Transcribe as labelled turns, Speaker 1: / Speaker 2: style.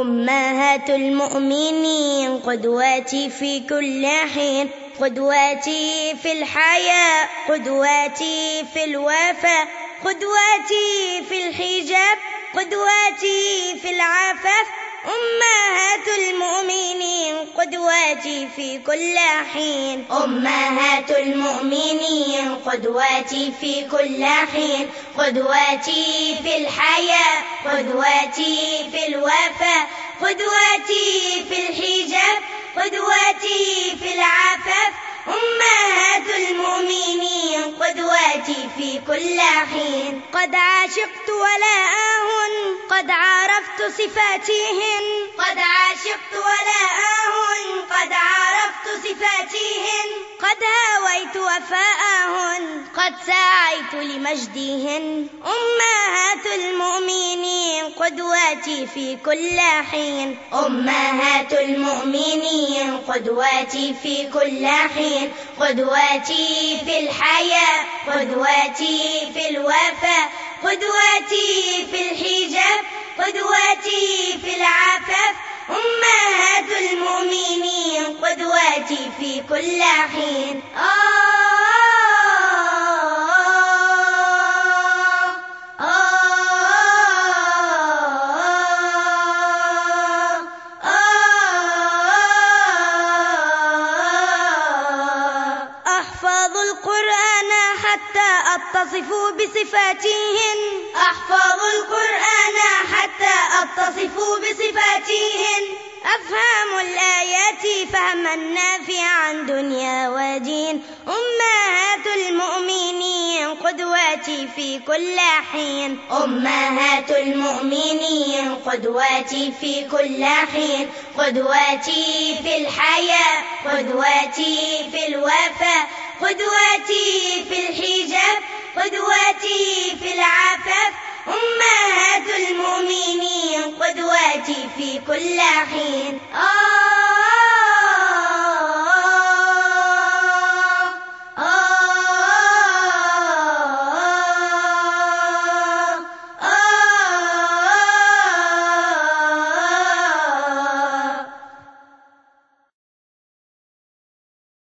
Speaker 1: أمهات المؤمنين، قدواتي في كل حين، قدواتي في الحياة، قدواتي في الوفاء، قدواتي في الحجاب، قدواتي في العفاف. أمهات المؤمنين، قدواتي في كل حين. أمهات المؤمنين، قدواتي في كل حين، قدواتي في الحياة. قدواتي في الوفاء قدواتي في الحجاب قدواتي في العفاف. أمهات المؤمنين قدواتي في كل حين. قد عاشقت ولاءهن قد عرفت صفاتهن. قد عاشقت ولاءهن قد عرفت صفاتهن. وفاءهن. قد سعيت لمجدهن أمهات المؤمنين قدواتي في كل حين. أمهات المؤمنين قدواتي في كل حين. قدواتي في الحياة. قدواتي في الوفاء. قدواتي في الحجاب. قدواتي في العفاف. أمهات المؤمنين قدواتي في كل حين. أحفظ القرآن حتى أتصف بصفاتهن أحفظ القرآن حتى أتصف بصفاتهن أفهم الآيات فهما نافعا دنيا ودين أمهات المؤمنين قدواتي في كل حين. أمهات المؤمنين قدواتي في كل حين. قدواتي في الحياة قدواتي في الوفاء. قدوتي في الحجاب قدوتي في العفاف. أمهات المؤمنين قدوتي في كل حين. آه.